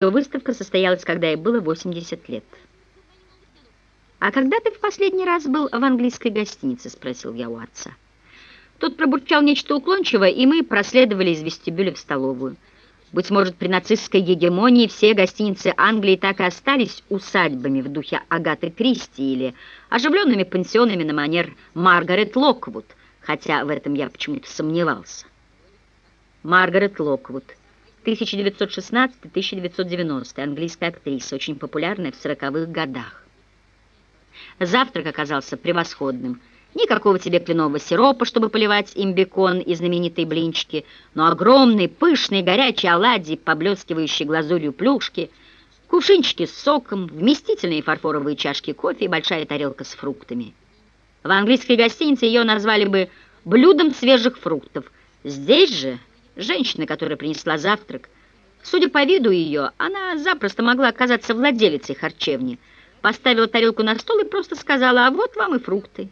выставка состоялась, когда ей было 80 лет. «А когда ты в последний раз был в английской гостинице?» — спросил я у отца. Тот пробурчал нечто уклончивое, и мы проследовали из вестибюля в столовую. Быть может, при нацистской гегемонии все гостиницы Англии так и остались усадьбами в духе Агаты Кристи или оживленными пансионами на манер Маргарет Локвуд, хотя в этом я почему-то сомневался. Маргарет Локвуд, 1916-1990, английская актриса, очень популярная в 40-х годах. Завтрак оказался превосходным. Никакого тебе кленового сиропа, чтобы поливать им бекон и знаменитые блинчики, но огромные, пышные, горячие оладьи, поблескивающие глазурью плюшки, кувшинчики с соком, вместительные фарфоровые чашки кофе и большая тарелка с фруктами. В английской гостинице ее назвали бы «блюдом свежих фруктов». Здесь же женщина, которая принесла завтрак, судя по виду ее, она запросто могла оказаться владелицей харчевни, поставила тарелку на стол и просто сказала, а вот вам и фрукты.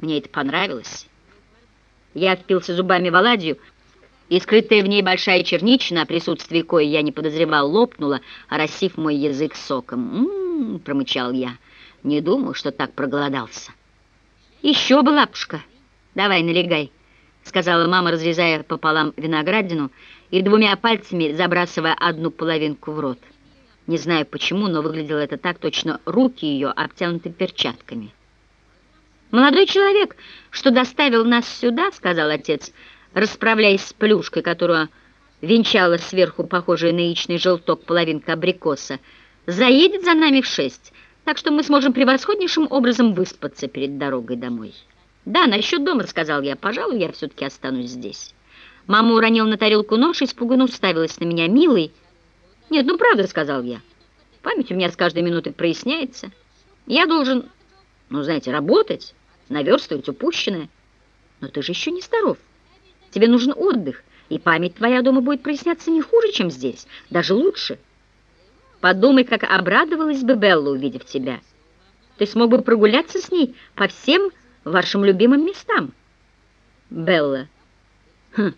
Мне это понравилось. Я впился зубами в оладью, и скрытая в ней большая черничина, о присутствии коей я не подозревал, лопнула, оросив мой язык соком. «М-м-м», промычал я, не думал, что так проголодался. «Еще бы, лапушка, давай налегай». — сказала мама, разрезая пополам виноградину и двумя пальцами забрасывая одну половинку в рот. Не знаю почему, но выглядело это так, точно руки ее обтянуты перчатками. «Молодой человек, что доставил нас сюда, — сказал отец, расправляясь с плюшкой, которую венчала сверху похожая на яичный желток половинка абрикоса, заедет за нами в шесть, так что мы сможем превосходнейшим образом выспаться перед дорогой домой». «Да, насчет дома», — сказал я, — «пожалуй, я все-таки останусь здесь». Мама уронила на тарелку нож и испуганно уставилась на меня. «Милый!» «Нет, ну правда», — сказал я. «Память у меня с каждой минутой проясняется. Я должен, ну, знаете, работать, наверстывать упущенное. Но ты же еще не здоров. Тебе нужен отдых, и память твоя дома будет проясняться не хуже, чем здесь, даже лучше. Подумай, как обрадовалась бы Белла, увидев тебя. Ты смог бы прогуляться с ней по всем вашим любимым местам. Белла. Хм,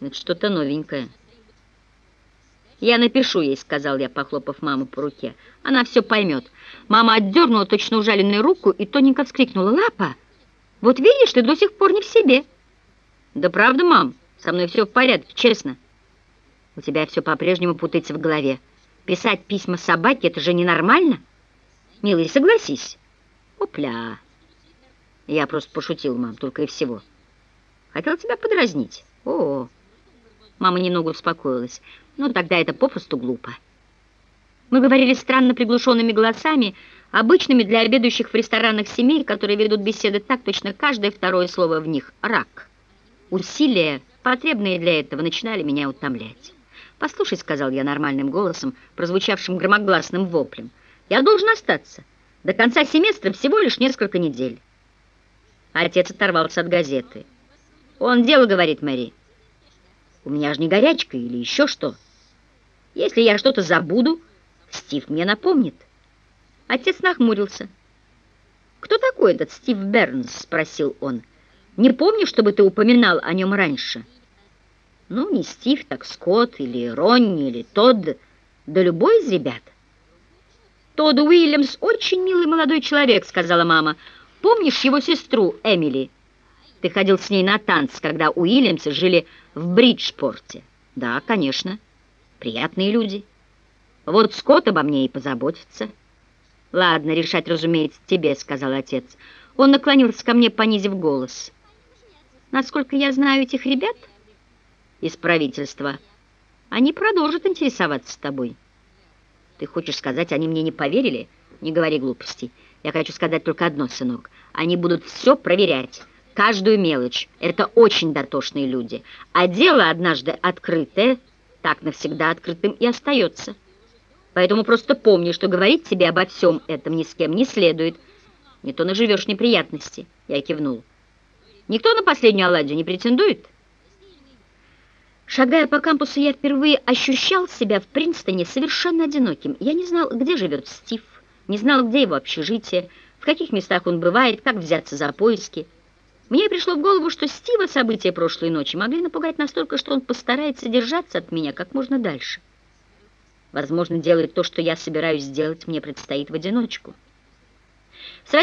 это что-то новенькое. Я напишу ей, сказал я, похлопав маму по руке. Она все поймет. Мама отдернула точно ужаленную руку и тоненько вскрикнула. Лапа, вот видишь, ты до сих пор не в себе. Да правда, мам, со мной все в порядке, честно. У тебя все по-прежнему путается в голове. Писать письма собаке — это же ненормально. Милый, согласись. Опля. Я просто пошутил, мам, только и всего. Хотел тебя подразнить. О, -о, -о. Мама немного успокоилась. Ну, тогда это попросту глупо. Мы говорили странно приглушенными голосами, обычными для обедающих в ресторанах семей, которые ведут беседы так точно, каждое второе слово в них — рак. Усилия, потребные для этого, начинали меня утомлять. «Послушай», — сказал я нормальным голосом, прозвучавшим громогласным воплем, — «я должен остаться. До конца семестра всего лишь несколько недель». Отец оторвался от газеты. «Он дело, — говорит Мэри. У меня же не горячка или еще что. Если я что-то забуду, Стив мне напомнит». Отец нахмурился. «Кто такой этот Стив Бернс?» — спросил он. «Не помню, чтобы ты упоминал о нем раньше». «Ну, не Стив, так Скотт или Ронни или Тодд, да любой из ребят». «Тодд Уильямс очень милый молодой человек», — сказала мама. Помнишь его сестру Эмили? Ты ходил с ней на танцы, когда Уильямсы жили в Бриджпорте. Да, конечно. Приятные люди. Вот Скотт обо мне и позаботится. Ладно, решать, разумеется, тебе, сказал отец. Он наклонился ко мне, понизив голос. Насколько я знаю этих ребят из правительства, они продолжат интересоваться тобой. Ты хочешь сказать, они мне не поверили? Не говори глупостей. Я хочу сказать только одно, сынок. Они будут все проверять, каждую мелочь. Это очень дотошные люди. А дело однажды открытое, так навсегда открытым и остается. Поэтому просто помни, что говорить тебе обо всем этом ни с кем не следует. Не то наживешь неприятности. Я кивнул. Никто на последнюю оладью не претендует? Шагая по кампусу, я впервые ощущал себя в Принстоне совершенно одиноким. Я не знал, где живет Стив не знал, где его общежитие, в каких местах он бывает, как взяться за поиски. Мне пришло в голову, что Стива события прошлой ночи могли напугать настолько, что он постарается держаться от меня как можно дальше. Возможно, делать то, что я собираюсь сделать, мне предстоит в одиночку. С